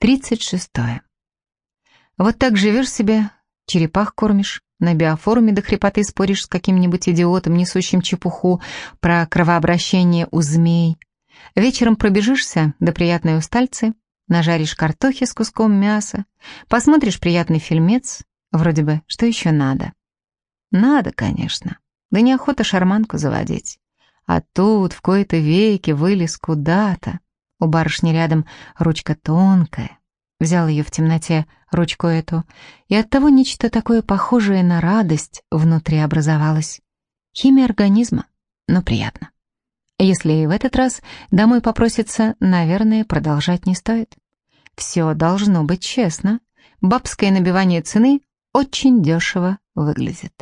Тридцать шестое. Вот так живешь себе, черепах кормишь, на биофоруме до хрипоты споришь с каким-нибудь идиотом, несущим чепуху про кровообращение у змей. Вечером пробежишься до приятной устальцы, нажаришь картохи с куском мяса, посмотришь приятный фильмец, вроде бы, что еще надо? Надо, конечно. Да неохота шарманку заводить. А тут в кои-то веки вылез куда-то. У барышни рядом ручка тонкая. Взял ее в темноте, ручку эту, и оттого нечто такое похожее на радость внутри образовалось. Химия организма, но приятно. Если и в этот раз домой попросится, наверное, продолжать не стоит. Все должно быть честно. Бабское набивание цены очень дешево выглядит.